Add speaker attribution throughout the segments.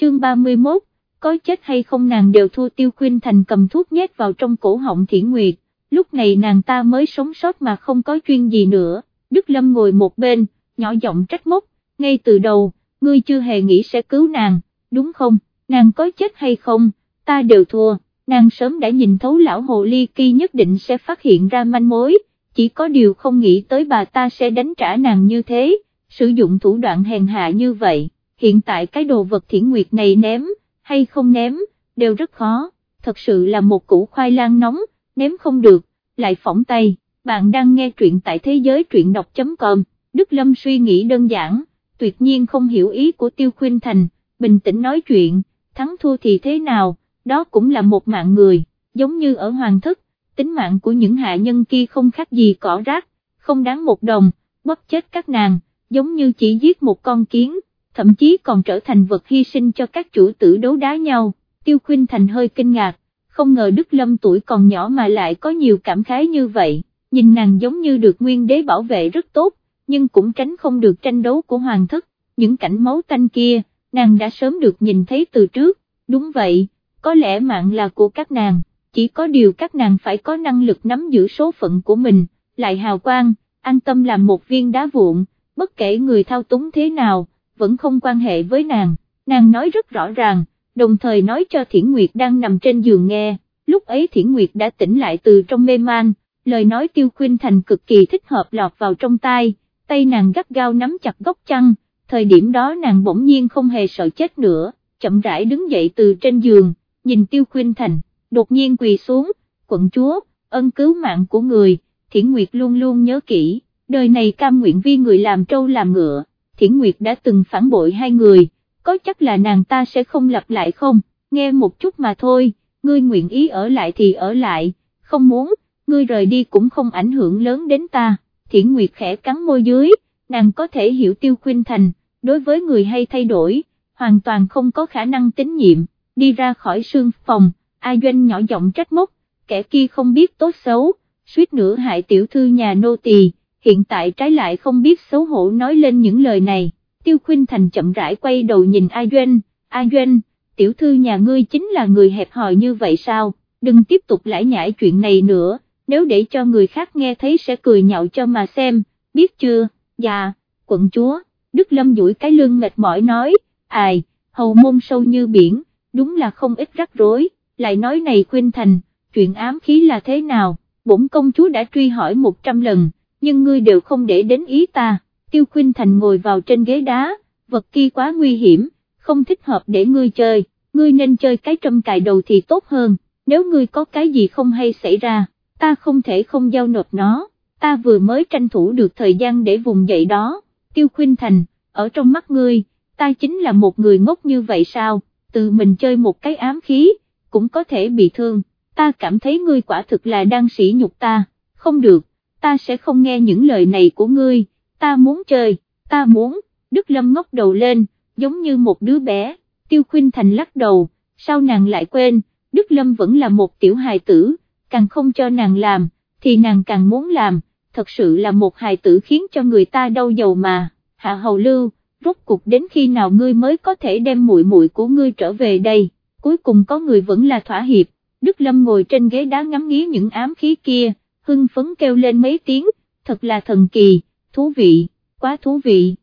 Speaker 1: chương 31, có chết hay không nàng đều thua Tiêu khuyên Thành cầm thuốc nhét vào trong cổ họng Thiển Nguyệt, lúc này nàng ta mới sống sót mà không có chuyên gì nữa, Đức Lâm ngồi một bên, nhỏ giọng trách móc, ngay từ đầu, ngươi chưa hề nghĩ sẽ cứu nàng, đúng không, nàng có chết hay không, ta đều thua, nàng sớm đã nhìn thấu lão hồ ly kỳ nhất định sẽ phát hiện ra manh mối, chỉ có điều không nghĩ tới bà ta sẽ đánh trả nàng như thế, sử dụng thủ đoạn hèn hạ như vậy, hiện tại cái đồ vật thiển nguyệt này ném, hay không ném, đều rất khó, thật sự là một củ khoai lang nóng, ném không được, lại phỏng tay, bạn đang nghe truyện tại thế giới truyện đọc.com, Đức Lâm suy nghĩ đơn giản, tuyệt nhiên không hiểu ý của Tiêu Khuynh Thành, bình tĩnh nói chuyện, thắng thua thì thế nào, đó cũng là một mạng người, giống như ở hoàng thất, tính mạng của những hạ nhân kia không khác gì cỏ rác, không đáng một đồng, bóp chết các nàng, giống như chỉ giết một con kiến, thậm chí còn trở thành vật hy sinh cho các chủ tử đấu đá nhau, Tiêu Khuynh Thành hơi kinh ngạc, không ngờ Đức Lâm tuổi còn nhỏ mà lại có nhiều cảm khái như vậy, nhìn nàng giống như được nguyên đế bảo vệ rất tốt, nhưng cũng tránh không được tranh đấu của hoàng thất, những cảnh máu tanh kia, nàng đã sớm được nhìn thấy từ trước, đúng vậy, có lẽ mạng là của các nàng, chỉ có điều các nàng phải có năng lực nắm giữ số phận của mình, lại hào quang, an tâm làm một viên đá vụn, bất kể người thao túng thế nào, vẫn không quan hệ với nàng, nàng nói rất rõ ràng, đồng thời nói cho Thiển Nguyệt đang nằm trên giường nghe, lúc ấy Thiển Nguyệt đã tỉnh lại từ trong mê man, lời nói tiêu khuyên thành cực kỳ thích hợp lọt vào trong tai, tay nàng gắt gao nắm chặt góc chăn, thời điểm đó nàng bỗng nhiên không hề sợ chết nữa, chậm rãi đứng dậy từ trên giường, nhìn tiêu khuyên thành, đột nhiên quỳ xuống, quận chúa, ân cứu mạng của người, Thiển Nguyệt luôn luôn nhớ kỹ, đời này cam nguyện vi người làm trâu làm ngựa, Thiển Nguyệt đã từng phản bội hai người, có chắc là nàng ta sẽ không lặp lại không, nghe một chút mà thôi, ngươi nguyện ý ở lại thì ở lại, không muốn, ngươi rời đi cũng không ảnh hưởng lớn đến ta, Thiển Nguyệt khẽ cắn môi dưới, nàng có thể hiểu Tiêu khuyên Thành, đối với người hay thay đổi, hoàn toàn không có khả năng tín nhiệm, đi ra khỏi sương phòng, A Doanh nhỏ giọng trách móc, kẻ kia không biết tốt xấu, suýt nữa hại tiểu thư nhà nô tỳ, hiện tại trái lại không biết xấu hổ nói lên những lời này, Tiêu Khuynh Thành chậm rãi quay đầu nhìn A Doanh, A Doanh, tiểu thư nhà ngươi chính là người hẹp hòi như vậy sao, đừng tiếp tục lãi nhãi chuyện này nữa, nếu để cho người khác nghe thấy sẽ cười nhạo cho mà xem, biết chưa, dạ, quận chúa, Đức Lâm duỗi cái lưng mệt mỏi nói, ai, hầu môn sâu như biển, đúng là không ít rắc rối, lại nói này Khuynh Thành, chuyện ám khí là thế nào, bổn công chúa đã truy hỏi một trăm lần, nhưng ngươi đều không để đến ý ta, Tiêu khuyên Thành ngồi vào trên ghế đá, vật kia quá nguy hiểm, không thích hợp để ngươi chơi, ngươi nên chơi cái trâm cài đầu thì tốt hơn, nếu ngươi có cái gì không hay xảy ra, ta không thể không giao nộp nó, ta vừa mới tranh thủ được thời gian để vùng dậy đó, Tiêu khuyên Thành, ở trong mắt ngươi, ta chính là một người ngốc như vậy sao, tự mình chơi một cái ám khí, cũng có thể bị thương, ta cảm thấy ngươi quả thực là đang sỉ nhục ta, không được, ta sẽ không nghe những lời này của ngươi, ta muốn chơi, ta muốn, Đức Lâm ngóc đầu lên, giống như một đứa bé, Tiêu Khuynh Thành lắc đầu, sao nàng lại quên, Đức Lâm vẫn là một tiểu hài tử, càng không cho nàng làm, thì nàng càng muốn làm, thật sự là một hài tử khiến cho người ta đau đầu mà, Hạ Hầu Lưu, rốt cuộc đến khi nào ngươi mới có thể đem muội muội của ngươi trở về đây, cuối cùng có người vẫn là thỏa hiệp, Đức Lâm ngồi trên ghế đá ngắm nghía những ám khí kia, hưng phấn kêu lên mấy tiếng, thật là thần kỳ, thú vị, quá thú vị.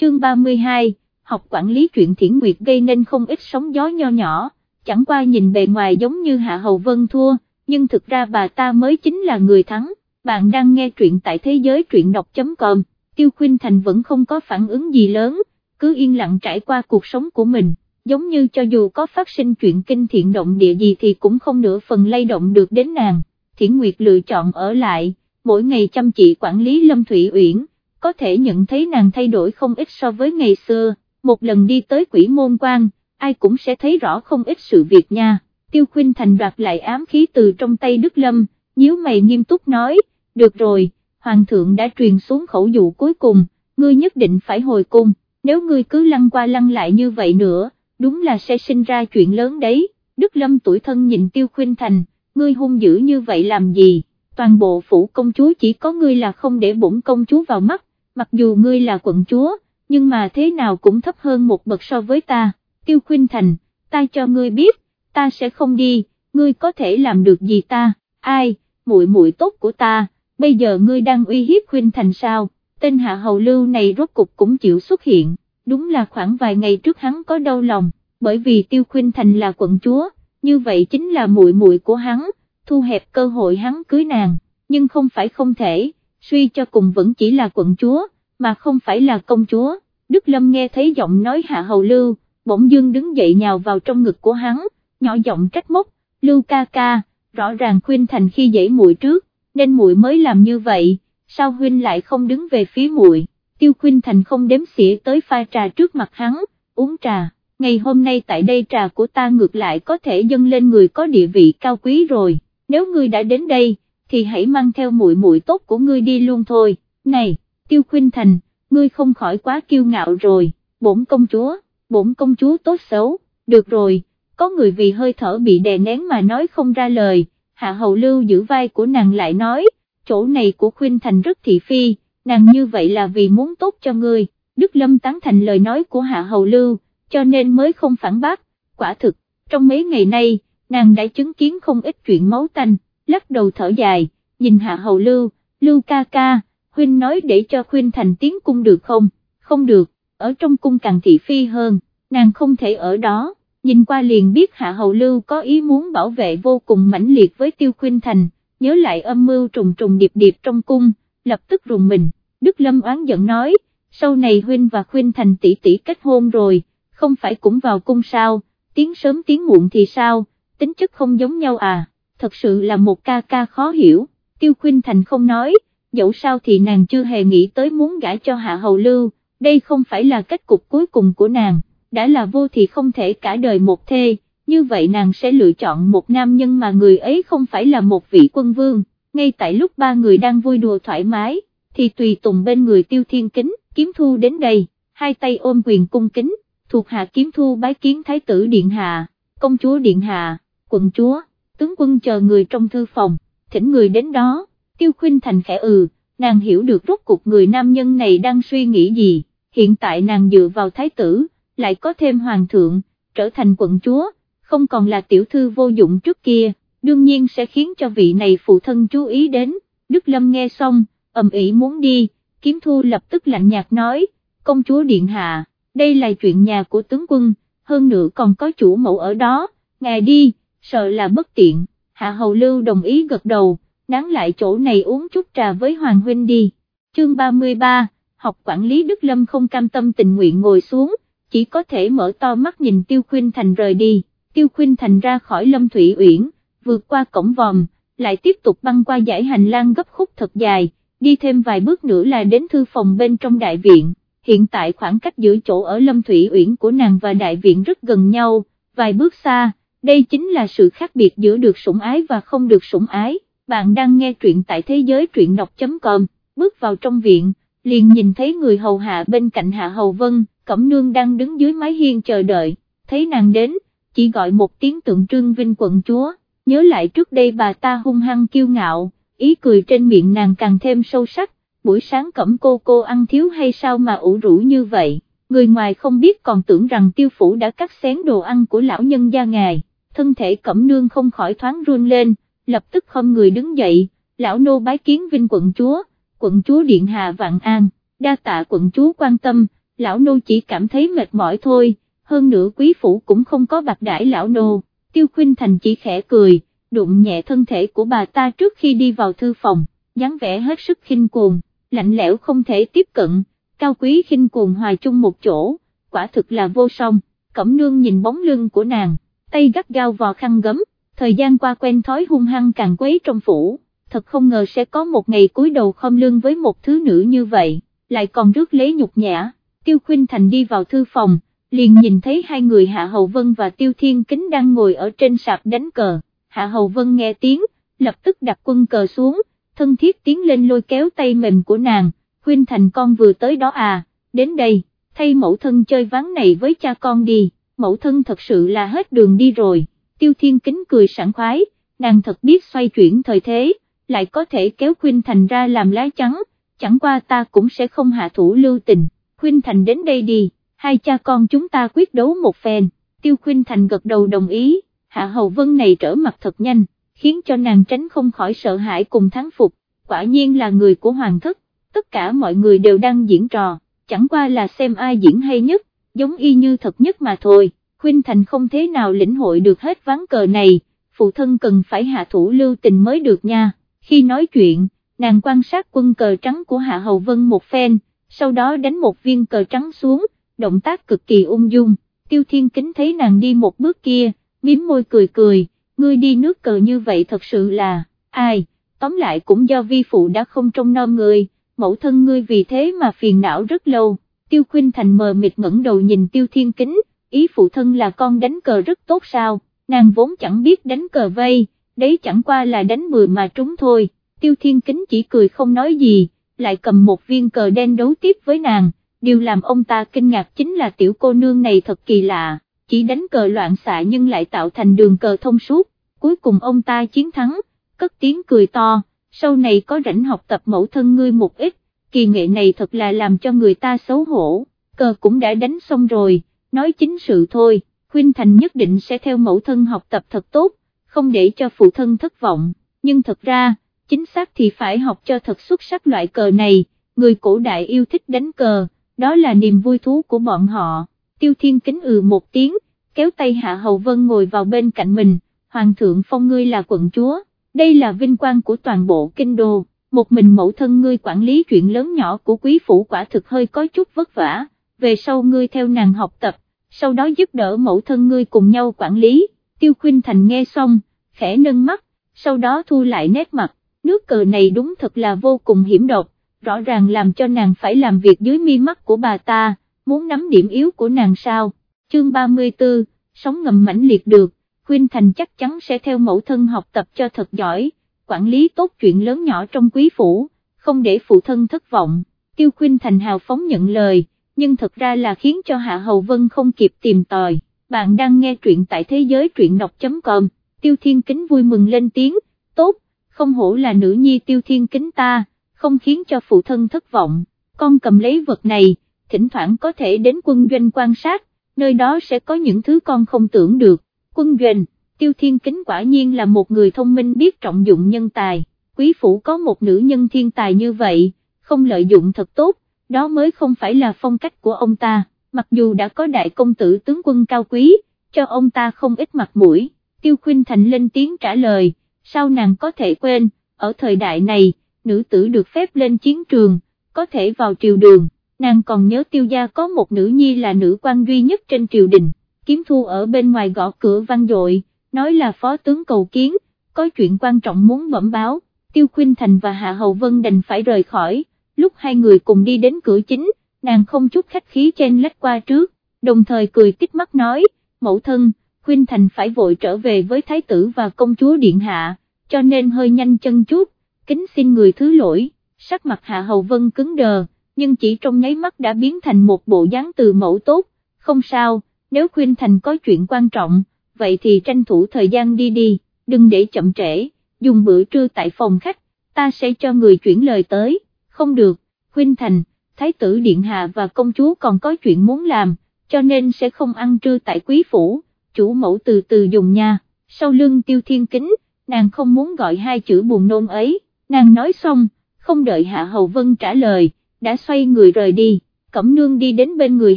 Speaker 1: Chương 32, học quản lý chuyện thiển nguyệt gây nên không ít sóng gió nho nhỏ, chẳng qua nhìn bề ngoài giống như Hạ Hầu Vân thua, nhưng thực ra bà ta mới chính là người thắng. Bạn đang nghe truyện tại thế giới truyện đọc.com, Tiêu Khuynh Thành vẫn không có phản ứng gì lớn, cứ yên lặng trải qua cuộc sống của mình, giống như cho dù có phát sinh chuyện kinh thiện động địa gì thì cũng không nửa phần lay động được đến nàng. Thiển Nguyệt lựa chọn ở lại, mỗi ngày chăm chỉ quản lý Lâm Thủy Uyển, có thể nhận thấy nàng thay đổi không ít so với ngày xưa, một lần đi tới quỷ môn quan, ai cũng sẽ thấy rõ không ít sự việc nha. Tiêu Khuynh Thành đoạt lại ám khí từ trong tay Đức Lâm, nhíu mày nghiêm túc nói, được rồi, Hoàng thượng đã truyền xuống khẩu dụ cuối cùng, ngươi nhất định phải hồi cung, nếu ngươi cứ lăn qua lăn lại như vậy nữa, đúng là sẽ sinh ra chuyện lớn đấy, Đức Lâm tuổi thân nhìn Tiêu Khuynh Thành, ngươi hung dữ như vậy làm gì, toàn bộ phủ công chúa chỉ có ngươi là không để bổn công chúa vào mắt, mặc dù ngươi là quận chúa, nhưng mà thế nào cũng thấp hơn một bậc so với ta, Tiêu khuyên Thành, ta cho ngươi biết, ta sẽ không đi, ngươi có thể làm được gì ta, ai, muội muội tốt của ta, bây giờ ngươi đang uy hiếp khuyên Thành sao, tên hạ hầu lưu này rốt cục cũng chịu xuất hiện, đúng là khoảng vài ngày trước hắn có đau lòng, bởi vì Tiêu khuyên Thành là quận chúa, như vậy chính là muội muội của hắn, thu hẹp cơ hội hắn cưới nàng, nhưng không phải không thể, suy cho cùng vẫn chỉ là quận chúa, mà không phải là công chúa, Đức Lâm nghe thấy giọng nói hạ hầu lưu, bỗng dưng đứng dậy nhào vào trong ngực của hắn, nhỏ giọng trách móc, lưu ca ca, rõ ràng khuyên thành khi dãy muội trước, nên muội mới làm như vậy, sao huynh lại không đứng về phía muội? tiêu khuyên thành không đếm xỉa tới pha trà trước mặt hắn, uống trà, ngày hôm nay tại đây trà của ta ngược lại có thể dâng lên người có địa vị cao quý rồi, nếu ngươi đã đến đây, thì hãy mang theo muội muội tốt của ngươi đi luôn thôi, này, tiêu khuyên thành, ngươi không khỏi quá kiêu ngạo rồi, bổn công chúa, bổn công chúa tốt xấu, được rồi, có người vì hơi thở bị đè nén mà nói không ra lời, hạ hầu lưu giữ vai của nàng lại nói, chỗ này của khuyên thành rất thị phi, nàng như vậy là vì muốn tốt cho ngươi, Đức Lâm tán thành lời nói của hạ hầu lưu, cho nên mới không phản bác, quả thực, trong mấy ngày nay, nàng đã chứng kiến không ít chuyện máu tanh, lắc đầu thở dài, nhìn hạ hầu lưu, lưu ca ca, huynh nói để cho khuyên thành tiến cung được không, không được, ở trong cung càng thị phi hơn, nàng không thể ở đó, nhìn qua liền biết hạ hầu lưu có ý muốn bảo vệ vô cùng mãnh liệt với tiêu khuyên thành, nhớ lại âm mưu trùng trùng điệp điệp trong cung, lập tức rùng mình, Đức Lâm oán giận nói, sau này huynh và khuyên thành tỷ tỷ kết hôn rồi, không phải cũng vào cung sao, tiếng sớm tiếng muộn thì sao, tính chất không giống nhau à, thật sự là một ca ca khó hiểu, tiêu khuyên thành không nói, dẫu sao thì nàng chưa hề nghĩ tới muốn gãi cho hạ hầu lưu, đây không phải là kết cục cuối cùng của nàng, đã là vô thì không thể cả đời một thê, như vậy nàng sẽ lựa chọn một nam nhân mà người ấy không phải là một vị quân vương, ngay tại lúc ba người đang vui đùa thoải mái, thì tùy tùng bên người tiêu thiên kính, kiếm thu đến đây, hai tay ôm quyền cung kính, thuộc hạ kiếm thu bái kiến thái tử điện hạ, công chúa điện hạ, quận chúa, tướng quân chờ người trong thư phòng, thỉnh người đến đó, tiêu khuyên thành khẽ ừ, nàng hiểu được rốt cuộc người nam nhân này đang suy nghĩ gì, hiện tại nàng dựa vào thái tử, lại có thêm hoàng thượng, trở thành quận chúa, không còn là tiểu thư vô dụng trước kia, đương nhiên sẽ khiến cho vị này phụ thân chú ý đến, Đức Lâm nghe xong, ầm ĩ muốn đi, kiếm thu lập tức lạnh nhạt nói, công chúa điện hạ, đây là chuyện nhà của tướng quân, hơn nữa còn có chủ mẫu ở đó, ngài đi, sợ là bất tiện, hạ hầu lưu đồng ý gật đầu, nán lại chỗ này uống chút trà với Hoàng Huynh đi, chương 33, học quản lý Đức Lâm không cam tâm tình nguyện ngồi xuống, chỉ có thể mở to mắt nhìn Tiêu Khuynh Thành rời đi, Tiêu Khuynh Thành ra khỏi Lâm Thủy Uyển, vượt qua cổng vòm, lại tiếp tục băng qua dãy hành lang gấp khúc thật dài, đi thêm vài bước nữa là đến thư phòng bên trong đại viện, hiện tại khoảng cách giữa chỗ ở Lâm Thủy Uyển của nàng và đại viện rất gần nhau, vài bước xa, đây chính là sự khác biệt giữa được sủng ái và không được sủng ái, bạn đang nghe truyện tại thế giới truyện đọc.com, bước vào trong viện, liền nhìn thấy người hầu hạ bên cạnh Hạ Hầu Vân, Cẩm Nương đang đứng dưới mái hiên chờ đợi, thấy nàng đến, chỉ gọi một tiếng tượng trưng vinh quận chúa, nhớ lại trước đây bà ta hung hăng kiêu ngạo, ý cười trên miệng nàng càng thêm sâu sắc, buổi sáng cẩm cô cô ăn thiếu hay sao mà ủ rũ như vậy, người ngoài không biết còn tưởng rằng tiêu phủ đã cắt xén đồ ăn của lão nhân gia ngài, thân thể cẩm nương không khỏi thoáng run lên, lập tức không người đứng dậy, lão nô bái kiến vinh quận chúa, quận chúa điện hạ vạn an, đa tạ quận chúa quan tâm, lão nô chỉ cảm thấy mệt mỏi thôi, hơn nữa quý phủ cũng không có bạc đãi lão nô, tiêu khuyên thành chỉ khẽ cười, đụng nhẹ thân thể của bà ta trước khi đi vào thư phòng, dáng vẻ hết sức khinh cuồng, lạnh lẽo không thể tiếp cận, cao quý khinh cuồng hòa chung một chỗ, quả thực là vô song, cẩm nương nhìn bóng lưng của nàng, tay gắt gao vào khăn gấm, thời gian qua quen thói hung hăng càng quấy trong phủ, thật không ngờ sẽ có một ngày cúi đầu không lưng với một thứ nữ như vậy, lại còn rước lấy nhục nhã, tiêu khuyên thành đi vào thư phòng, liền nhìn thấy hai người Hạ Hầu Vân và Tiêu Thiên Kính đang ngồi ở trên sạp đánh cờ, Hạ Hầu Vân nghe tiếng, lập tức đặt quân cờ xuống, thân thiết tiến lên lôi kéo tay mềm của nàng, khuyên thành con vừa tới đó à, đến đây, thay mẫu thân chơi ván này với cha con đi, mẫu thân thật sự là hết đường đi rồi, Tiêu Thiên Kính cười sảng khoái, nàng thật biết xoay chuyển thời thế, lại có thể kéo khuyên thành ra làm lá trắng, chẳng qua ta cũng sẽ không hạ thủ lưu tình, khuyên thành đến đây đi hai cha con chúng ta quyết đấu một phen, Tiêu Khuynh Thành gật đầu đồng ý, Hạ Hầu Vân này trở mặt thật nhanh, khiến cho nàng tránh không khỏi sợ hãi cùng thắng phục, quả nhiên là người của Hoàng thất, tất cả mọi người đều đang diễn trò, chẳng qua là xem ai diễn hay nhất, giống y như thật nhất mà thôi, Khuynh Thành không thế nào lĩnh hội được hết ván cờ này, phụ thân cần phải hạ thủ lưu tình mới được nha, khi nói chuyện, nàng quan sát quân cờ trắng của Hạ Hầu Vân một phen, sau đó đánh một viên cờ trắng xuống, động tác cực kỳ ung dung, tiêu thiên kính thấy nàng đi một bước kia, miếm môi cười cười, ngươi đi nước cờ như vậy thật sự là, ai, tóm lại cũng do vi phụ đã không trông nom người, mẫu thân ngươi vì thế mà phiền não rất lâu, tiêu khuyên thành mờ mịt ngẩng đầu nhìn tiêu thiên kính, ý phụ thân là con đánh cờ rất tốt sao, nàng vốn chẳng biết đánh cờ vây, đấy chẳng qua là đánh mười mà trúng thôi, tiêu thiên kính chỉ cười không nói gì, lại cầm một viên cờ đen đấu tiếp với nàng, điều làm ông ta kinh ngạc chính là tiểu cô nương này thật kỳ lạ, chỉ đánh cờ loạn xạ nhưng lại tạo thành đường cờ thông suốt, cuối cùng ông ta chiến thắng, cất tiếng cười to, sau này có rảnh học tập mẫu thân ngươi một ít, kỳ nghệ này thật là làm cho người ta xấu hổ, cờ cũng đã đánh xong rồi, nói chính sự thôi, khuyên Thành nhất định sẽ theo mẫu thân học tập thật tốt, không để cho phụ thân thất vọng, nhưng thật ra, chính xác thì phải học cho thật xuất sắc loại cờ này, người cổ đại yêu thích đánh cờ, đó là niềm vui thú của bọn họ, tiêu thiên kính ừ một tiếng, kéo tay Hạ Hầu Vân ngồi vào bên cạnh mình, Hoàng thượng phong ngươi là quận chúa, đây là vinh quang của toàn bộ kinh đô, một mình mẫu thân ngươi quản lý chuyện lớn nhỏ của quý phủ quả thực hơi có chút vất vả, về sau ngươi theo nàng học tập, sau đó giúp đỡ mẫu thân ngươi cùng nhau quản lý, tiêu khuyên thành nghe xong, khẽ nâng mắt, sau đó thu lại nét mặt, nước cờ này đúng thật là vô cùng hiểm độc, rõ ràng làm cho nàng phải làm việc dưới mi mắt của bà ta, muốn nắm điểm yếu của nàng sao, chương 34, sống ngầm mãnh liệt được, Khuyên Thành chắc chắn sẽ theo mẫu thân học tập cho thật giỏi, quản lý tốt chuyện lớn nhỏ trong quý phủ, không để phụ thân thất vọng, Tiêu Khuyên Thành hào phóng nhận lời, nhưng thật ra là khiến cho Hạ Hầu Vân không kịp tìm tòi, bạn đang nghe truyện tại thế giới truyện đọc.com, Tiêu Thiên Kính vui mừng lên tiếng, tốt, không hổ là nữ nhi Tiêu Thiên Kính ta không khiến cho phụ thân thất vọng, con cầm lấy vật này, thỉnh thoảng có thể đến quân doanh quan sát, nơi đó sẽ có những thứ con không tưởng được, quân doanh, tiêu thiên kính quả nhiên là một người thông minh biết trọng dụng nhân tài, quý phủ có một nữ nhân thiên tài như vậy, không lợi dụng thật tốt, đó mới không phải là phong cách của ông ta, mặc dù đã có đại công tử tướng quân cao quý, cho ông ta không ít mặt mũi, tiêu khuyên thành lên tiếng trả lời, sao nàng có thể quên, ở thời đại này, nữ tử được phép lên chiến trường, có thể vào triều đường, nàng còn nhớ tiêu gia có một nữ nhi là nữ quan duy nhất trên triều đình, kiếm thu ở bên ngoài gõ cửa vang dội, nói là phó tướng cầu kiến, có chuyện quan trọng muốn bẩm báo, tiêu khuyên thành và hạ hầu vân đành phải rời khỏi, lúc hai người cùng đi đến cửa chính, nàng không chút khách khí chen lách qua trước, đồng thời cười kích mắt nói, mẫu thân, khuyên thành phải vội trở về với thái tử và công chúa điện hạ, cho nên hơi nhanh chân chút kính xin người thứ lỗi, sắc mặt Hạ Hầu Vân cứng đờ, nhưng chỉ trong nháy mắt đã biến thành một bộ dáng từ mẫu tốt, không sao, nếu khuyên thành có chuyện quan trọng, vậy thì tranh thủ thời gian đi đi, đừng để chậm trễ, dùng bữa trưa tại phòng khách, ta sẽ cho người chuyển lời tới, không được, khuyên thành, thái tử điện hạ và công chúa còn có chuyện muốn làm, cho nên sẽ không ăn trưa tại quý phủ, chủ mẫu từ từ dùng nha, sau lưng tiêu thiên kính, nàng không muốn gọi hai chữ buồn nôn ấy. Nàng nói xong, không đợi Hạ Hầu Vân trả lời, đã xoay người rời đi, Cẩm Nương đi đến bên người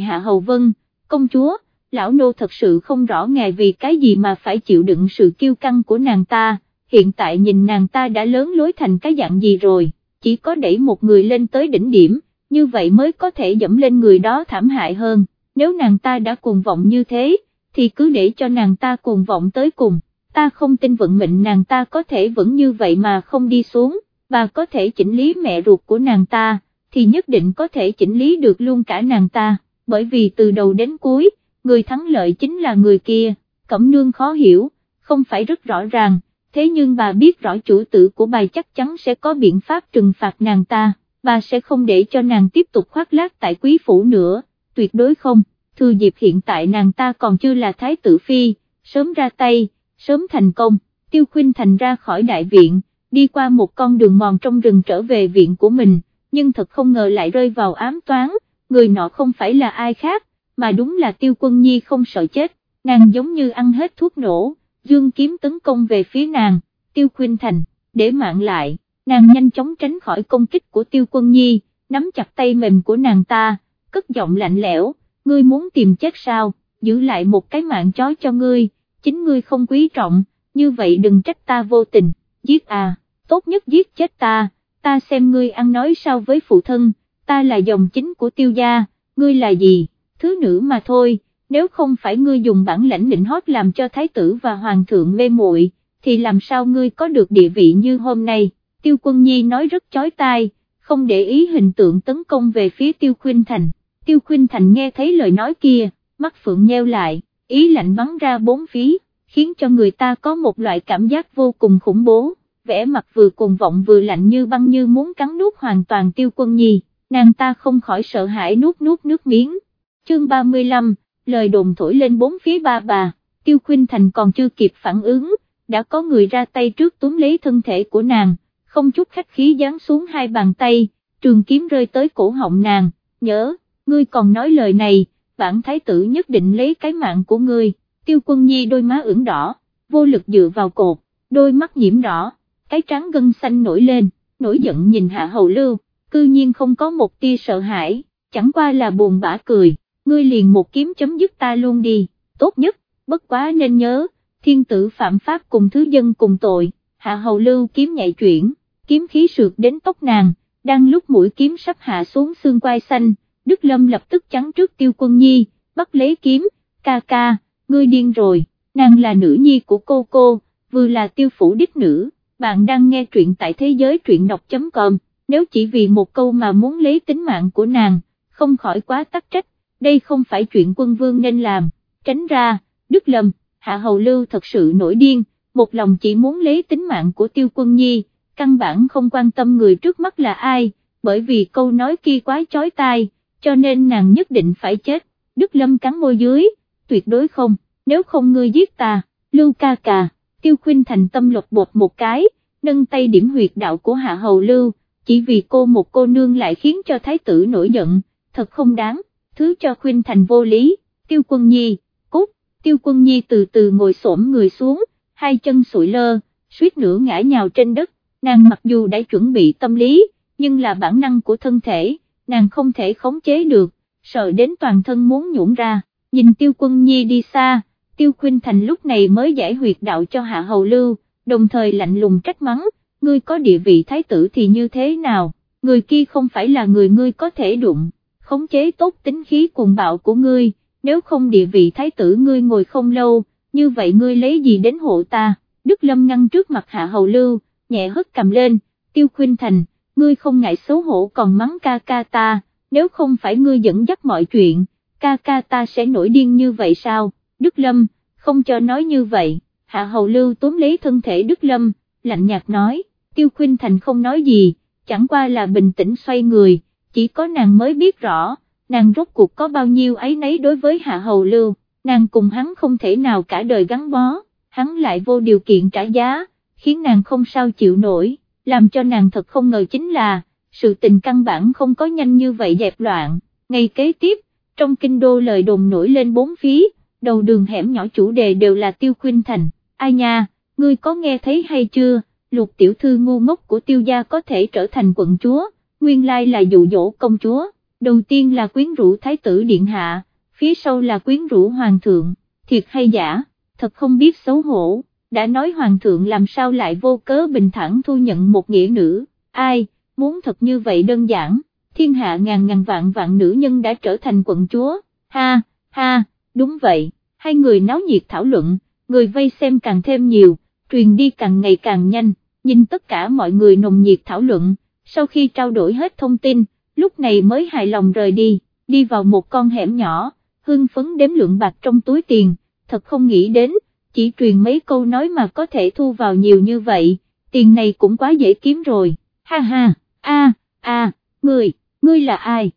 Speaker 1: Hạ Hầu Vân, công chúa, lão nô thật sự không rõ ngài vì cái gì mà phải chịu đựng sự kiêu căng của nàng ta, hiện tại nhìn nàng ta đã lớn lối thành cái dạng gì rồi, chỉ có đẩy một người lên tới đỉnh điểm, như vậy mới có thể dẫm lên người đó thảm hại hơn, nếu nàng ta đã cuồng vọng như thế, thì cứ để cho nàng ta cuồng vọng tới cùng, ta không tin vận mệnh nàng ta có thể vẫn như vậy mà không đi xuống bà có thể chỉnh lý mẹ ruột của nàng ta, thì nhất định có thể chỉnh lý được luôn cả nàng ta, bởi vì từ đầu đến cuối, người thắng lợi chính là người kia, cẩm nương khó hiểu, không phải rất rõ ràng, thế nhưng bà biết rõ chủ tử của bà chắc chắn sẽ có biện pháp trừng phạt nàng ta, bà sẽ không để cho nàng tiếp tục khoác lác tại quý phủ nữa, tuyệt đối không, Thư dịp hiện tại nàng ta còn chưa là thái tử phi, sớm ra tay, sớm thành công, tiêu khuyên thành ra khỏi đại viện, đi qua một con đường mòn trong rừng trở về viện của mình, nhưng thật không ngờ lại rơi vào ám toán, người nọ không phải là ai khác, mà đúng là tiêu quân nhi không sợ chết, nàng giống như ăn hết thuốc nổ, dương kiếm tấn công về phía nàng, tiêu khuyên thành, để mạng lại, nàng nhanh chóng tránh khỏi công kích của tiêu quân nhi, nắm chặt tay mềm của nàng ta, cất giọng lạnh lẽo, ngươi muốn tìm chết sao, giữ lại một cái mạng chó cho ngươi, chính ngươi không quý trọng, như vậy đừng trách ta vô tình, giết à, tốt nhất giết chết ta, ta xem ngươi ăn nói sao với phụ thân, ta là dòng chính của tiêu gia, ngươi là gì, thứ nữ mà thôi, nếu không phải ngươi dùng bản lãnh định hót làm cho thái tử và hoàng thượng mê muội, thì làm sao ngươi có được địa vị như hôm nay, tiêu quân nhi nói rất chói tai, không để ý hình tượng tấn công về phía tiêu khuyên thành, tiêu khuyên thành nghe thấy lời nói kia, mắt phượng nheo lại, ý lạnh bắn ra bốn phía, khiến cho người ta có một loại cảm giác vô cùng khủng bố, vẻ mặt vừa cuồng vọng vừa lạnh như băng như muốn cắn nuốt hoàn toàn tiêu quân nhi, nàng ta không khỏi sợ hãi nuốt nuốt nước miếng. Chương 35, lời đồn thổi lên bốn phía ba bà, tiêu khuyên thành còn chưa kịp phản ứng, đã có người ra tay trước túm lấy thân thể của nàng, không chút khách khí giáng xuống hai bàn tay, trường kiếm rơi tới cổ họng nàng, nhớ, ngươi còn nói lời này, bản thái tử nhất định lấy cái mạng của ngươi, tiêu quân nhi đôi má ửng đỏ, vô lực dựa vào cột, đôi mắt nhiễm đỏ, cái trắng gân xanh nổi lên, nổi giận nhìn hạ hầu lưu, cư nhiên không có một tia sợ hãi, chẳng qua là buồn bã cười, ngươi liền một kiếm chấm dứt ta luôn đi, tốt nhất, bất quá nên nhớ, thiên tử phạm pháp cùng thứ dân cùng tội, hạ hầu lưu kiếm nhạy chuyển, kiếm khí sượt đến tóc nàng, đang lúc mũi kiếm sắp hạ xuống xương quai xanh, Đức Lâm lập tức chắn trước tiêu quân nhi, bắt lấy kiếm, ca ca, ngươi điên rồi, nàng là nữ nhi của cô cô, vừa là tiêu phủ đích nữ, bạn đang nghe truyện tại thế giới truyện đọc.com, nếu chỉ vì một câu mà muốn lấy tính mạng của nàng, không khỏi quá tắc trách, đây không phải chuyện quân vương nên làm, tránh ra, Đức Lâm, Hạ Hầu Lưu thật sự nổi điên, một lòng chỉ muốn lấy tính mạng của tiêu quân nhi, căn bản không quan tâm người trước mắt là ai, bởi vì câu nói kia quá chói tai, cho nên nàng nhất định phải chết, Đức Lâm cắn môi dưới, tuyệt đối không, nếu không ngươi giết ta, Lưu ca ca, tiêu khuyên thành tâm lột bột một cái, nâng tay điểm huyệt đạo của Hạ Hầu Lưu, chỉ vì cô một cô nương lại khiến cho thái tử nổi giận, thật không đáng, thứ cho khuyên thành vô lý, tiêu quân nhi, cút, tiêu quân nhi từ từ ngồi xổm người xuống, hai chân sụi lơ, suýt nữa ngã nhào trên đất, nàng mặc dù đã chuẩn bị tâm lý, nhưng là bản năng của thân thể, nàng không thể khống chế được, sợ đến toàn thân muốn nhũn ra, nhìn tiêu quân nhi đi xa, tiêu khuyên thành lúc này mới giải huyệt đạo cho hạ hầu lưu, đồng thời lạnh lùng trách mắng, ngươi có địa vị thái tử thì như thế nào, người kia không phải là người ngươi có thể đụng, khống chế tốt tính khí cuồng bạo của ngươi, nếu không địa vị thái tử ngươi ngồi không lâu, như vậy ngươi lấy gì đến hộ ta, Đức Lâm ngăn trước mặt hạ hầu lưu, nhẹ hất cầm lên, tiêu khuyên thành, ngươi không ngại xấu hổ còn mắng ca ca ta, nếu không phải ngươi dẫn dắt mọi chuyện, ca ca ta sẽ nổi điên như vậy sao, Đức Lâm, không cho nói như vậy, hạ hầu lưu túm lấy thân thể Đức Lâm, lạnh nhạt nói, tiêu Khuynh thành không nói gì, chẳng qua là bình tĩnh xoay người, chỉ có nàng mới biết rõ, nàng rốt cuộc có bao nhiêu ấy nấy đối với hạ hầu lưu, nàng cùng hắn không thể nào cả đời gắn bó, hắn lại vô điều kiện trả giá, khiến nàng không sao chịu nổi làm cho nàng thật không ngờ chính là, sự tình căn bản không có nhanh như vậy dẹp loạn, Ngay kế tiếp, trong kinh đô lời đồn nổi lên bốn phía, đầu đường hẻm nhỏ chủ đề đều là tiêu khuyên thành, ai nha, ngươi có nghe thấy hay chưa, lục tiểu thư ngu ngốc của tiêu gia có thể trở thành quận chúa, nguyên lai là dụ dỗ công chúa, đầu tiên là quyến rũ thái tử điện hạ, phía sau là quyến rũ hoàng thượng, thiệt hay giả, thật không biết xấu hổ. Đã nói hoàng thượng làm sao lại vô cớ bình thản thu nhận một nghĩa nữ, ai, muốn thật như vậy đơn giản, thiên hạ ngàn ngàn vạn vạn nữ nhân đã trở thành quận chúa, ha, ha, đúng vậy, hai người náo nhiệt thảo luận, người vây xem càng thêm nhiều, truyền đi càng ngày càng nhanh, nhìn tất cả mọi người nồng nhiệt thảo luận, sau khi trao đổi hết thông tin, lúc này mới hài lòng rời đi, đi vào một con hẻm nhỏ, hưng phấn đếm lượng bạc trong túi tiền, thật không nghĩ đến, chỉ truyền mấy câu nói mà có thể thu vào nhiều như vậy, tiền này cũng quá dễ kiếm rồi, ha ha, a, a, người, ngươi là ai?